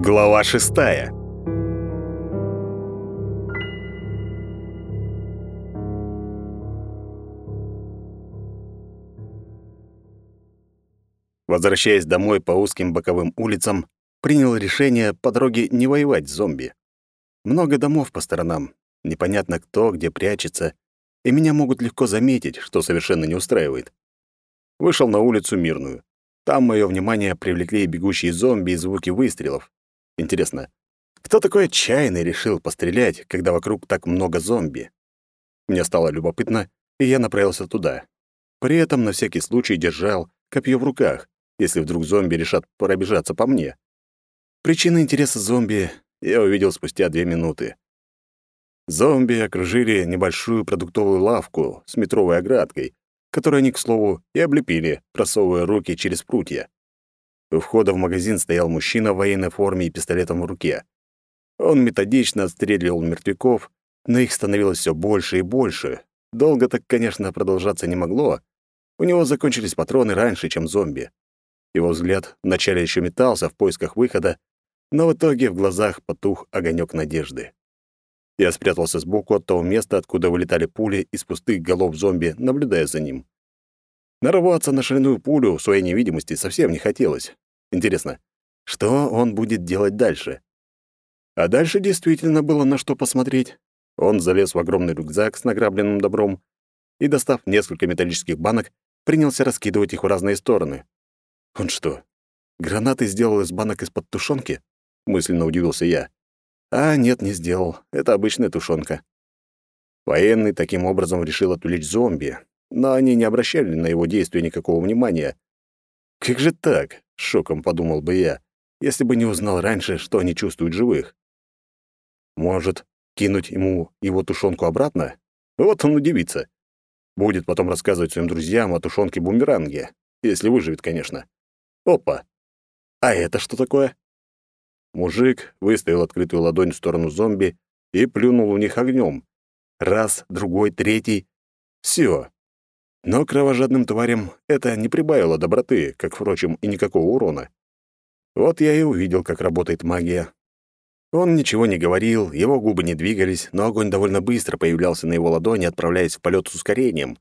Глава шестая. Возвращаясь домой по узким боковым улицам, принял решение по дороге не воевать с зомби. Много домов по сторонам, непонятно кто где прячется, и меня могут легко заметить, что совершенно не устраивает. Вышел на улицу Мирную. Там мое внимание привлекли бегущие зомби и звуки выстрелов. Интересно, кто такой отчаянный решил пострелять, когда вокруг так много зомби? Мне стало любопытно, и я направился туда. При этом на всякий случай держал копье в руках, если вдруг зомби решат пробежаться по мне. Причины интереса зомби я увидел спустя две минуты. Зомби окружили небольшую продуктовую лавку с метровой оградкой, которую они, к слову, и облепили, просовывая руки через прутья. У входа в магазин стоял мужчина в военной форме и пистолетом в руке. Он методично отстреливал мертвяков, но их становилось все больше и больше. Долго так, конечно, продолжаться не могло. У него закончились патроны раньше, чем зомби. Его взгляд вначале еще метался в поисках выхода, но в итоге в глазах потух огонек надежды. Я спрятался сбоку от того места, откуда вылетали пули из пустых голов зомби, наблюдая за ним. Нарываться на шальную пулю в своей невидимости совсем не хотелось. Интересно, что он будет делать дальше? А дальше действительно было на что посмотреть. Он залез в огромный рюкзак с награбленным добром и, достав несколько металлических банок, принялся раскидывать их в разные стороны. Он что, гранаты сделал из банок из-под тушенки? Мысленно удивился я. А нет, не сделал. Это обычная тушенка. Военный таким образом решил отвлечь зомби, но они не обращали на его действия никакого внимания. Как же так? Шоком подумал бы я, если бы не узнал раньше, что они чувствуют живых. Может, кинуть ему его тушенку обратно? Вот он удивится. Будет потом рассказывать своим друзьям о тушенке-бумеранге, если выживет, конечно. Опа! А это что такое? Мужик выставил открытую ладонь в сторону зомби и плюнул в них огнем. Раз, другой, третий. Все. Но кровожадным тварям это не прибавило доброты, как, впрочем, и никакого урона. Вот я и увидел, как работает магия. Он ничего не говорил, его губы не двигались, но огонь довольно быстро появлялся на его ладони, отправляясь в полет с ускорением.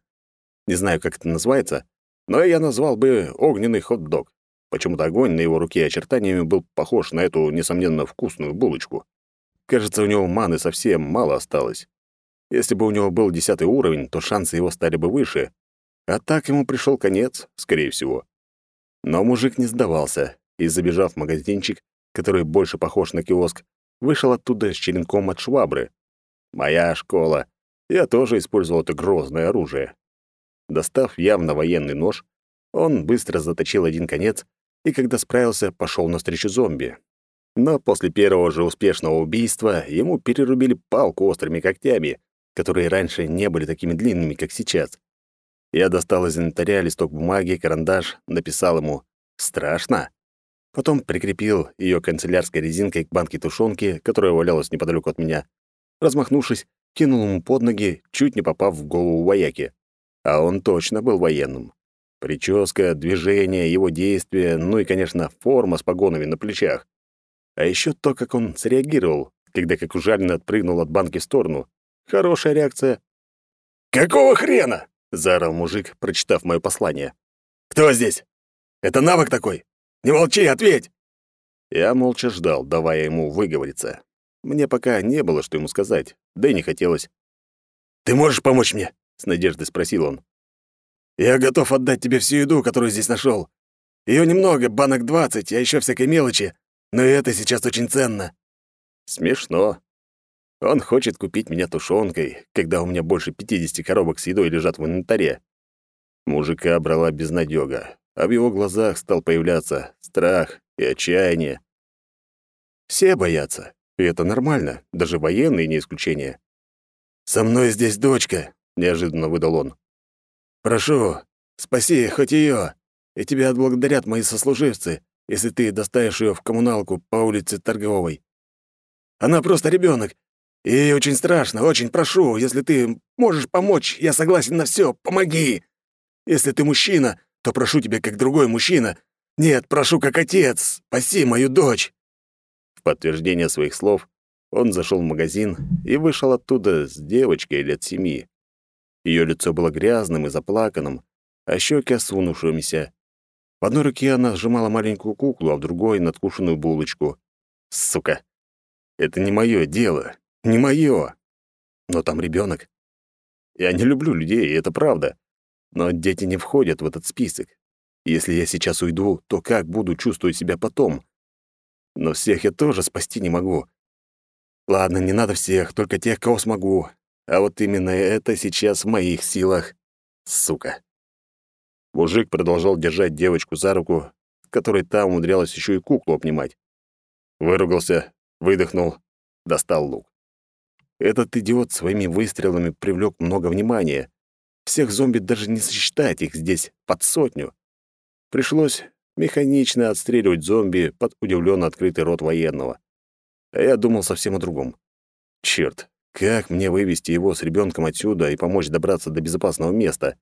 Не знаю, как это называется, но я назвал бы огненный хот-дог. Почему-то огонь на его руке очертаниями был похож на эту, несомненно, вкусную булочку. Кажется, у него маны совсем мало осталось. Если бы у него был десятый уровень, то шансы его стали бы выше. А так ему пришел конец, скорее всего. Но мужик не сдавался и, забежав в магазинчик, который больше похож на киоск, вышел оттуда с черенком от швабры. Моя школа. Я тоже использовал это грозное оружие. Достав явно военный нож, он быстро заточил один конец и, когда справился, пошел навстречу зомби. Но после первого же успешного убийства ему перерубили палку острыми когтями, которые раньше не были такими длинными, как сейчас. Я достал из инвентаря листок бумаги, карандаш, написал ему «Страшно?». Потом прикрепил ее канцелярской резинкой к банке тушенки, которая валялась неподалеку от меня. Размахнувшись, кинул ему под ноги, чуть не попав в голову вояки. А он точно был военным. Прическа, движения, его действия, ну и, конечно, форма с погонами на плечах. А еще то, как он среагировал, когда как ужаленный отпрыгнул от банки в сторону. Хорошая реакция. «Какого хрена?» — заорал мужик, прочитав мое послание. «Кто здесь? Это навык такой? Не молчи, ответь!» Я молча ждал, давая ему выговориться. Мне пока не было, что ему сказать, да и не хотелось. «Ты можешь помочь мне?» — с надеждой спросил он. Я готов отдать тебе всю еду, которую здесь нашел. Ее немного, банок двадцать, а еще всякой мелочи, но это сейчас очень ценно». Смешно. Он хочет купить меня тушенкой, когда у меня больше пятидесяти коробок с едой лежат в инвентаре. Мужика брала безнадёга, а в его глазах стал появляться страх и отчаяние. Все боятся, и это нормально, даже военные не исключение. «Со мной здесь дочка», — неожиданно выдал он. Прошу, спаси хоть ее, и тебя отблагодарят мои сослуживцы, если ты доставишь ее в коммуналку по улице Торговой. Она просто ребенок, и очень страшно, очень прошу, если ты можешь помочь, я согласен на все, помоги. Если ты мужчина, то прошу тебя как другой мужчина. Нет, прошу как отец, спаси мою дочь». подтверждение своих слов, он зашел в магазин и вышел оттуда с девочкой лет семи. Ее лицо было грязным и заплаканным, а щеки осунувшимися. В одной руке она сжимала маленькую куклу, а в другой — надкушенную булочку. Сука! Это не мое дело. Не мое. Но там ребенок. Я не люблю людей, и это правда. Но дети не входят в этот список. Если я сейчас уйду, то как буду чувствовать себя потом? Но всех я тоже спасти не могу. Ладно, не надо всех, только тех, кого смогу. А вот именно это сейчас в моих силах. Сука. Мужик продолжал держать девочку за руку, которой та умудрялась еще и куклу обнимать. Выругался, выдохнул, достал лук. Этот идиот своими выстрелами привлек много внимания. Всех зомби даже не сосчитать, их здесь под сотню. Пришлось механично отстреливать зомби под удивленно открытый рот военного. А я думал совсем о другом. Черт, как мне вывести его с ребенком отсюда и помочь добраться до безопасного места?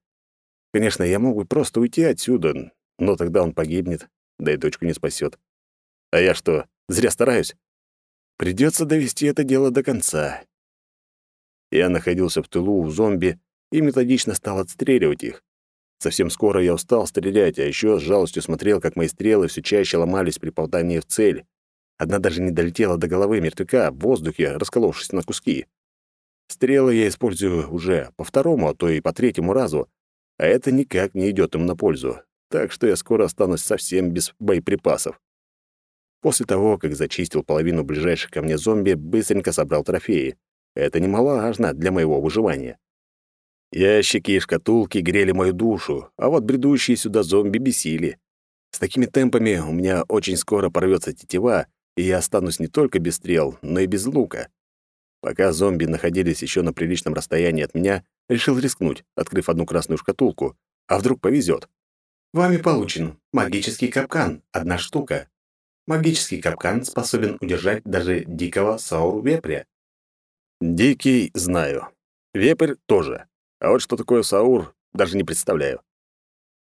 Конечно, я мог бы просто уйти отсюда, но тогда он погибнет, да и дочку не спасет. А я что, зря стараюсь? Придется довести это дело до конца. Я находился в тылу у зомби и методично стал отстреливать их. Совсем скоро я устал стрелять, а еще с жалостью смотрел, как мои стрелы все чаще ломались при попадании в цель. Одна даже не долетела до головы мертвяка в воздухе, расколовшись на куски. Стрелы я использую уже по второму, а то и по третьему разу, а это никак не идет им на пользу, так что я скоро останусь совсем без боеприпасов. После того, как зачистил половину ближайших ко мне зомби, быстренько собрал трофеи. Это немаловажно для моего выживания. Ящики и шкатулки грели мою душу, а вот бредущие сюда зомби бесили. С такими темпами у меня очень скоро порвется тетива, и я останусь не только без стрел, но и без лука. Пока зомби находились еще на приличном расстоянии от меня, решил рискнуть, открыв одну красную шкатулку. А вдруг повезет? Вами получен магический капкан, одна штука. Магический капкан способен удержать даже дикого саур-вепря. Дикий знаю. Вепрь тоже. А вот что такое саур, даже не представляю.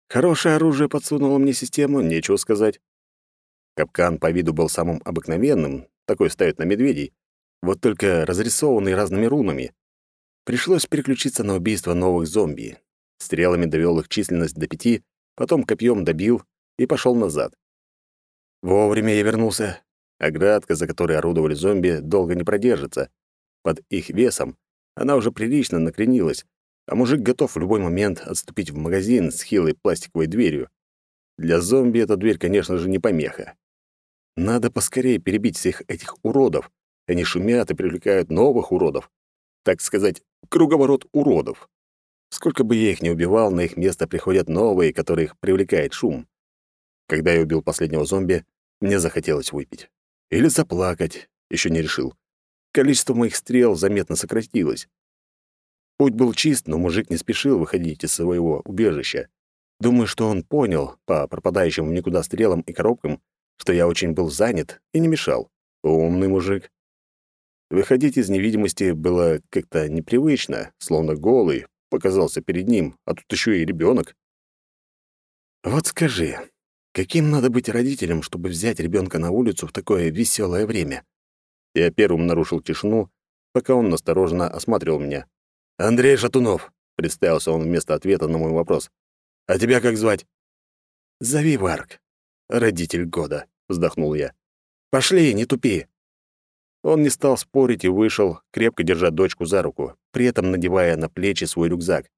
Хорошее оружие подсунуло мне систему, нечего сказать. Капкан по виду был самым обыкновенным, такой ставят на медведей, вот только разрисованный разными рунами. Пришлось переключиться на убийство новых зомби. Стрелами довел их численность до пяти, потом копьем добил и пошел назад. Вовремя я вернулся. Оградка, за которой орудовали зомби, долго не продержится. Под их весом она уже прилично накренилась, а мужик готов в любой момент отступить в магазин с хилой пластиковой дверью. Для зомби эта дверь, конечно же, не помеха. Надо поскорее перебить всех этих уродов. Они шумят и привлекают новых уродов. Так сказать, круговорот уродов. Сколько бы я их ни убивал, на их место приходят новые, которых привлекает шум. Когда я убил последнего зомби, мне захотелось выпить. Или заплакать, еще не решил количество моих стрел заметно сократилось. Путь был чист, но мужик не спешил выходить из своего убежища. Думаю, что он понял по пропадающим никуда стрелам и коробкам, что я очень был занят и не мешал. Умный мужик. Выходить из невидимости было как-то непривычно, словно голый показался перед ним, а тут еще и ребенок. Вот скажи, каким надо быть родителем, чтобы взять ребенка на улицу в такое веселое время? Я первым нарушил тишину, пока он настороженно осматривал меня. «Андрей Шатунов», — представился он вместо ответа на мой вопрос. «А тебя как звать?» «Зови Варк. Родитель года», — вздохнул я. «Пошли, не тупи». Он не стал спорить и вышел, крепко держа дочку за руку, при этом надевая на плечи свой рюкзак.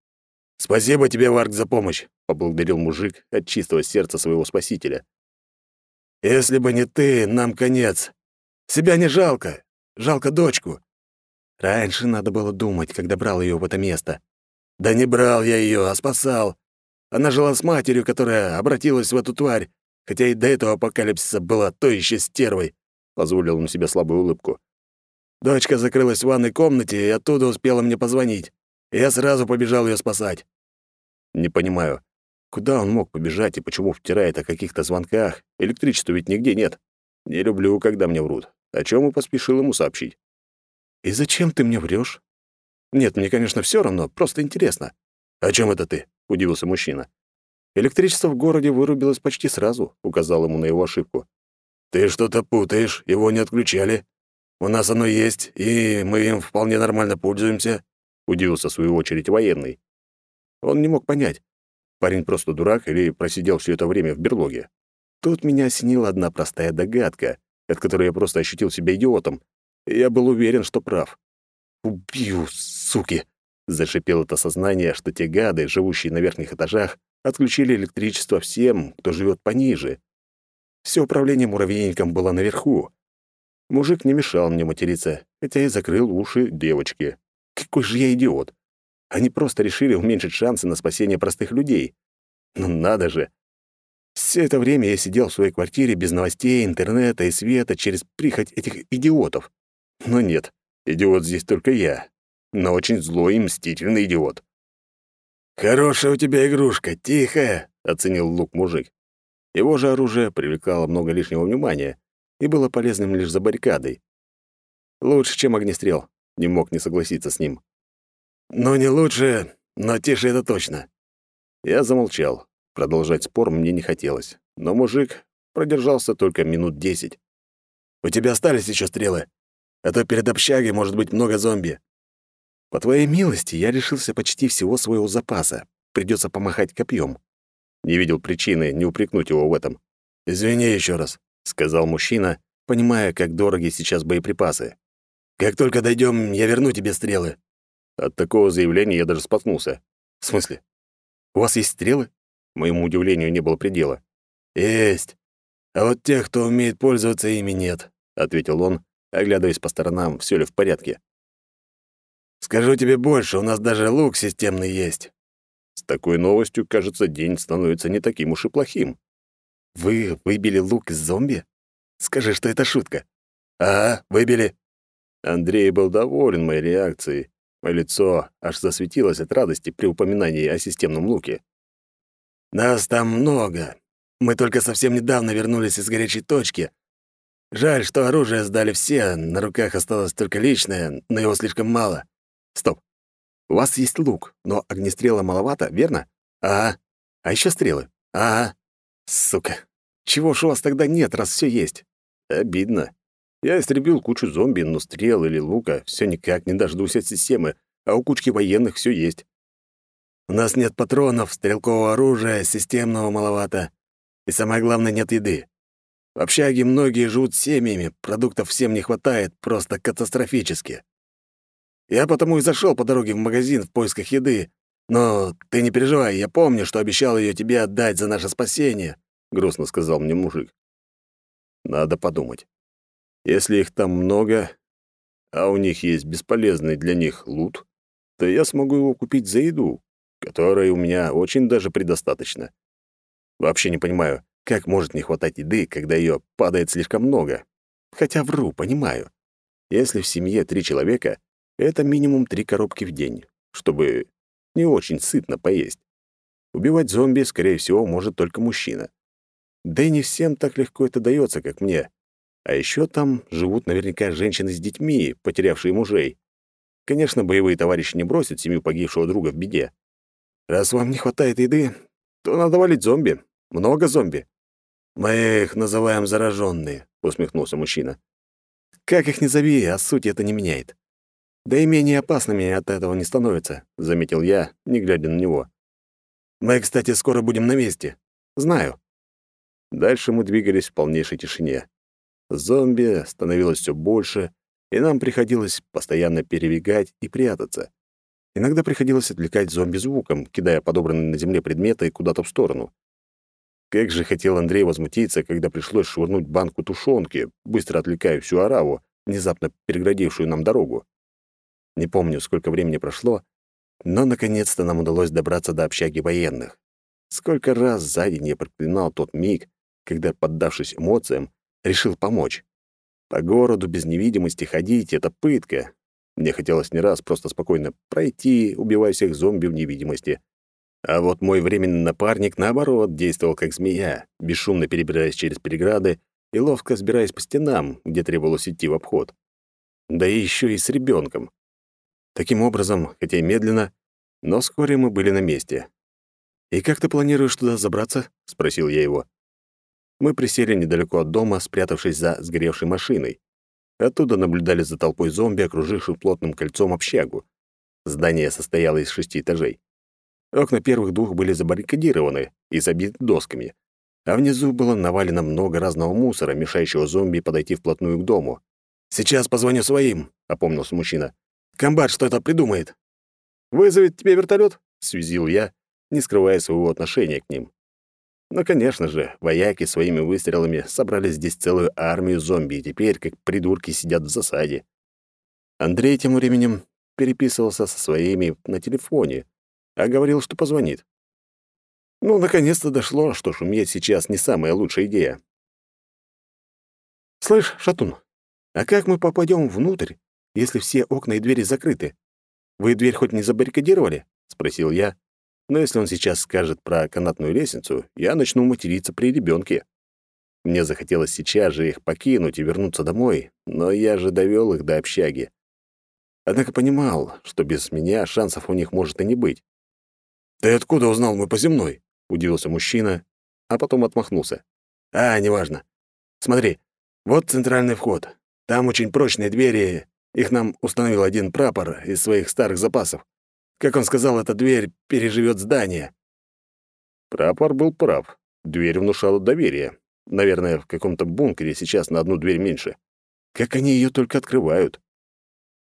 «Спасибо тебе, Варк, за помощь», — поблагодарил мужик от чистого сердца своего спасителя. «Если бы не ты, нам конец. Себя не жалко. Жалко дочку. Раньше надо было думать, когда брал ее в это место. Да не брал я ее, а спасал. Она жила с матерью, которая обратилась в эту тварь, хотя и до этого апокалипсиса была то еще стервой. Позволил он себе слабую улыбку. Дочка закрылась в ванной комнате и оттуда успела мне позвонить. Я сразу побежал ее спасать. Не понимаю, куда он мог побежать и почему втирает о каких-то звонках? Электричества ведь нигде нет. Не люблю, когда мне врут о чем и поспешил ему сообщить. «И зачем ты мне врешь? «Нет, мне, конечно, все равно, просто интересно». «О чем это ты?» — удивился мужчина. «Электричество в городе вырубилось почти сразу», — указал ему на его ошибку. «Ты что-то путаешь, его не отключали. У нас оно есть, и мы им вполне нормально пользуемся», — удивился в свою очередь военный. Он не мог понять, парень просто дурак или просидел все это время в берлоге. Тут меня осенила одна простая догадка, от которой я просто ощутил себя идиотом, я был уверен, что прав. «Убью, суки!» — зашипело это сознание, что те гады, живущие на верхних этажах, отключили электричество всем, кто живет пониже. Все управление муравейником было наверху. Мужик не мешал мне материться, хотя и закрыл уши девочке. Какой же я идиот! Они просто решили уменьшить шансы на спасение простых людей. Ну надо же! Все это время я сидел в своей квартире без новостей, интернета и света через прихоть этих идиотов. Но нет, идиот здесь только я. Но очень злой и мстительный идиот. «Хорошая у тебя игрушка, тихая», — оценил лук мужик. Его же оружие привлекало много лишнего внимания и было полезным лишь за баррикадой. Лучше, чем огнестрел. Не мог не согласиться с ним. «Ну, не лучше, но тише это точно». Я замолчал. Продолжать спор мне не хотелось. Но мужик продержался только минут десять. «У тебя остались еще стрелы? А то перед общагой может быть много зомби». «По твоей милости я решился почти всего своего запаса. Придется помахать копьем. Не видел причины не упрекнуть его в этом. «Извини еще раз», — сказал мужчина, понимая, как дороги сейчас боеприпасы. «Как только дойдем, я верну тебе стрелы». От такого заявления я даже споткнулся. «В смысле? У вас есть стрелы?» Моему удивлению не было предела. «Есть. А вот тех, кто умеет пользоваться ими, нет», — ответил он, оглядываясь по сторонам, все ли в порядке. «Скажу тебе больше, у нас даже лук системный есть». С такой новостью, кажется, день становится не таким уж и плохим. «Вы выбили лук из зомби? Скажи, что это шутка». «Ага, выбили». Андрей был доволен моей реакцией. Мое лицо аж засветилось от радости при упоминании о системном луке. Нас там много. Мы только совсем недавно вернулись из горячей точки. Жаль, что оружие сдали все, на руках осталось только личное, но его слишком мало. Стоп. У вас есть лук, но огнестрела маловато, верно? Ага. А еще стрелы? Ага. Сука. Чего ж у вас тогда нет, раз все есть? Обидно. Я истребил кучу зомби, но стрел или лука все никак не дождусь от системы, а у кучки военных все есть. У нас нет патронов, стрелкового оружия, системного маловато. И самое главное, нет еды. В общаге многие живут семьями, продуктов всем не хватает, просто катастрофически. Я потому и зашел по дороге в магазин в поисках еды. Но ты не переживай, я помню, что обещал ее тебе отдать за наше спасение», — грустно сказал мне мужик. «Надо подумать. Если их там много, а у них есть бесполезный для них лут, то я смогу его купить за еду которой у меня очень даже предостаточно. Вообще не понимаю, как может не хватать еды, когда ее падает слишком много. Хотя вру, понимаю. Если в семье три человека, это минимум три коробки в день, чтобы не очень сытно поесть. Убивать зомби, скорее всего, может только мужчина. Да и не всем так легко это дается, как мне. А еще там живут наверняка женщины с детьми, потерявшие мужей. Конечно, боевые товарищи не бросят семью погибшего друга в беде. Раз вам не хватает еды, то надо валить зомби. Много зомби. Мы их называем зараженные, усмехнулся мужчина. Как их ни зови, а суть это не меняет. Да и менее опасными от этого не становятся, заметил я, не глядя на него. Мы, кстати, скоро будем на месте. Знаю. Дальше мы двигались в полнейшей тишине. Зомби становилось все больше, и нам приходилось постоянно перебегать и прятаться. Иногда приходилось отвлекать зомби звуком, кидая подобранные на земле предметы куда-то в сторону. Как же хотел Андрей возмутиться, когда пришлось швырнуть банку тушенки, быстро отвлекая всю ораву, внезапно переградившую нам дорогу. Не помню, сколько времени прошло, но наконец-то нам удалось добраться до общаги военных. Сколько раз за день я проклинал тот миг, когда, поддавшись эмоциям, решил помочь. По городу без невидимости ходить — это пытка, мне хотелось не раз просто спокойно пройти, убивая всех зомби в невидимости. А вот мой временный напарник, наоборот, действовал как змея, бесшумно перебираясь через переграды и ловко сбираясь по стенам, где требовалось идти в обход. Да и еще и с ребенком. Таким образом, хотя и медленно, но вскоре мы были на месте. «И как ты планируешь туда забраться?» — спросил я его. Мы присели недалеко от дома, спрятавшись за сгоревшей машиной. Оттуда наблюдали за толпой зомби, окруживших плотным кольцом общагу. Здание состояло из шести этажей. Окна первых двух были забаррикадированы и забиты досками, а внизу было навалено много разного мусора, мешающего зомби подойти вплотную к дому. «Сейчас позвоню своим», — опомнился мужчина. «Комбат что-то придумает». «Вызовет тебе вертолет? связил я, не скрывая своего отношения к ним. Но, конечно же, вояки своими выстрелами собрали здесь целую армию зомби, и теперь, как придурки, сидят в засаде. Андрей тем временем переписывался со своими на телефоне, а говорил, что позвонит. Ну, наконец-то дошло, что шуметь сейчас не самая лучшая идея. «Слышь, Шатун, а как мы попадем внутрь, если все окна и двери закрыты? Вы дверь хоть не забаррикадировали?» — спросил я. Но если он сейчас скажет про канатную лестницу, я начну материться при ребенке. Мне захотелось сейчас же их покинуть и вернуться домой, но я же довел их до общаги. Однако понимал, что без меня шансов у них может и не быть. «Ты откуда узнал мы по земной?» — удивился мужчина, а потом отмахнулся. «А, неважно. Смотри, вот центральный вход. Там очень прочные двери, их нам установил один прапор из своих старых запасов. Как он сказал, эта дверь переживет здание». Прапор был прав. Дверь внушала доверие. Наверное, в каком-то бункере сейчас на одну дверь меньше. Как они ее только открывают.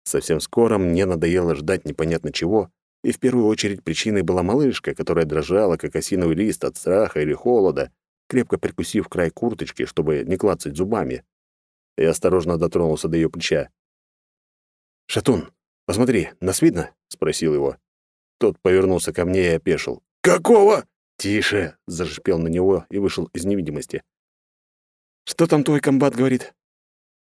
Совсем скоро мне надоело ждать непонятно чего, и в первую очередь причиной была малышка, которая дрожала, как осиновый лист от страха или холода, крепко прикусив край курточки, чтобы не клацать зубами. Я осторожно дотронулся до ее плеча. «Шатун, посмотри, нас видно?» — спросил его. Тот повернулся ко мне и опешил. «Какого?» «Тише!» — зашипел на него и вышел из невидимости. «Что там твой комбат говорит?»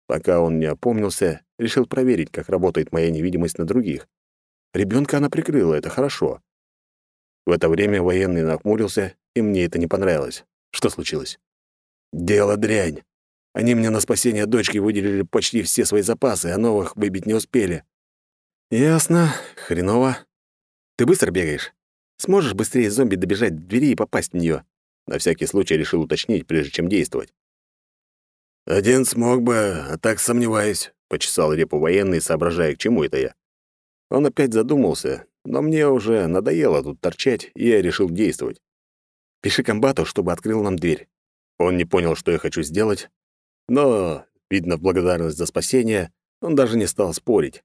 Пока он не опомнился, решил проверить, как работает моя невидимость на других. Ребенка она прикрыла, это хорошо. В это время военный нахмурился, и мне это не понравилось. Что случилось? Дело дрянь. Они мне на спасение дочки выделили почти все свои запасы, а новых выбить не успели. Ясно. Хреново. Ты быстро бегаешь? Сможешь быстрее зомби добежать до двери и попасть в нее? На всякий случай решил уточнить, прежде чем действовать. «Один смог бы, а так сомневаюсь», — почесал репу военный, соображая, к чему это я. Он опять задумался, но мне уже надоело тут торчать, и я решил действовать. «Пиши комбату, чтобы открыл нам дверь». Он не понял, что я хочу сделать, но, видно, в благодарность за спасение, он даже не стал спорить.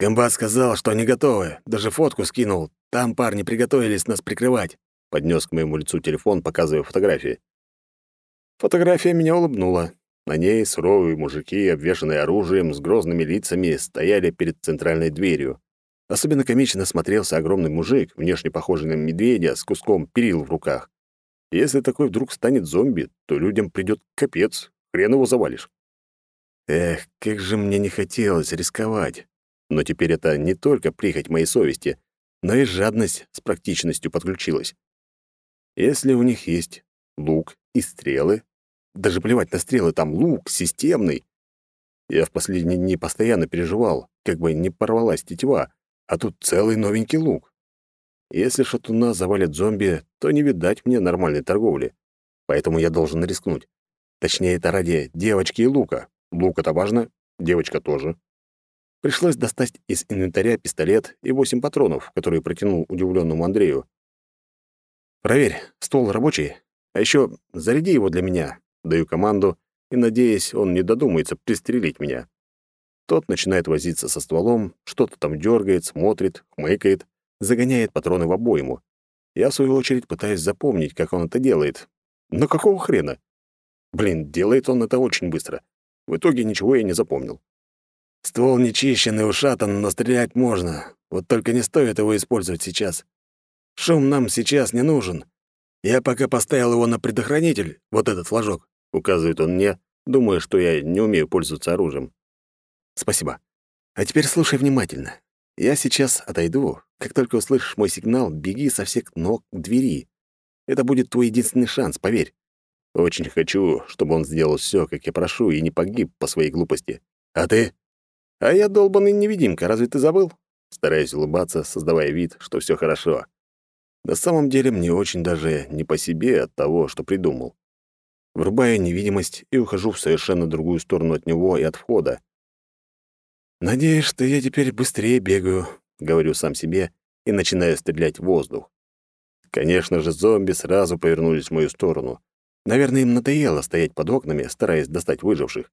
«Комбат сказал, что они готовы, даже фотку скинул. Там парни приготовились нас прикрывать», — поднес к моему лицу телефон, показывая фотографии. Фотография меня улыбнула. На ней суровые мужики, обвешанные оружием, с грозными лицами, стояли перед центральной дверью. Особенно комично смотрелся огромный мужик, внешне похожий на медведя, с куском перил в руках. Если такой вдруг станет зомби, то людям придет капец, хрен его завалишь. Эх, как же мне не хотелось рисковать. Но теперь это не только прихоть моей совести, но и жадность с практичностью подключилась. Если у них есть лук и стрелы, даже плевать на стрелы, там лук системный. Я в последние дни постоянно переживал, как бы не порвалась тетива, а тут целый новенький лук. Если шатуна завалит зомби, то не видать мне нормальной торговли. Поэтому я должен рискнуть. Точнее, это ради девочки и лука. Лук — это важно, девочка тоже. Пришлось достать из инвентаря пистолет и восемь патронов, которые протянул удивленному Андрею. «Проверь, ствол рабочий. А еще заряди его для меня. Даю команду и, надеясь, он не додумается пристрелить меня. Тот начинает возиться со стволом, что-то там дергает, смотрит, хмыкает, загоняет патроны в обойму. Я, в свою очередь, пытаюсь запомнить, как он это делает. Но какого хрена? Блин, делает он это очень быстро. В итоге ничего я не запомнил. Ствол нечищенный, ушатан, но стрелять можно. Вот только не стоит его использовать сейчас. Шум нам сейчас не нужен. Я пока поставил его на предохранитель, вот этот флажок. Указывает он мне, думая, что я не умею пользоваться оружием. Спасибо. А теперь слушай внимательно. Я сейчас отойду. Как только услышишь мой сигнал, беги со всех ног к двери. Это будет твой единственный шанс, поверь. Очень хочу, чтобы он сделал все, как я прошу, и не погиб по своей глупости. А ты? А я долбанный невидимка, разве ты забыл? Стараюсь улыбаться, создавая вид, что все хорошо. На самом деле мне очень даже не по себе от того, что придумал. Врубаю невидимость и ухожу в совершенно другую сторону от него и от входа. «Надеюсь, что я теперь быстрее бегаю», — говорю сам себе и начинаю стрелять в воздух. Конечно же, зомби сразу повернулись в мою сторону. Наверное, им надоело стоять под окнами, стараясь достать выживших.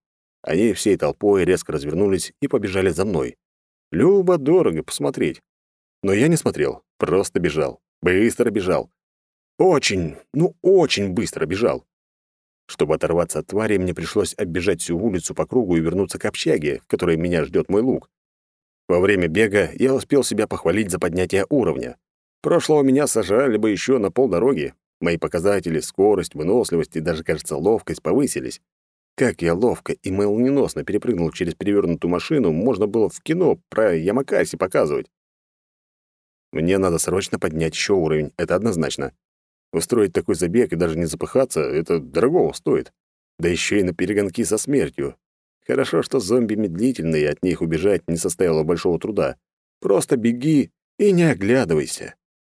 Они всей толпой резко развернулись и побежали за мной. Любо-дорого посмотреть. Но я не смотрел, просто бежал. Быстро бежал. Очень, ну очень быстро бежал. Чтобы оторваться от твари, мне пришлось оббежать всю улицу по кругу и вернуться к общаге, в которой меня ждет мой лук. Во время бега я успел себя похвалить за поднятие уровня. Прошлого меня сажали бы еще на полдороги. Мои показатели, скорость, выносливость и даже, кажется, ловкость повысились. Как я ловко и молниеносно перепрыгнул через перевернутую машину, можно было в кино про Ямакаси показывать. Мне надо срочно поднять еще уровень, это однозначно. Устроить такой забег и даже не запыхаться — это дорогого стоит. Да еще и на перегонки со смертью. Хорошо, что зомби медлительные, от них убежать не составило большого труда. Просто беги и не оглядывайся.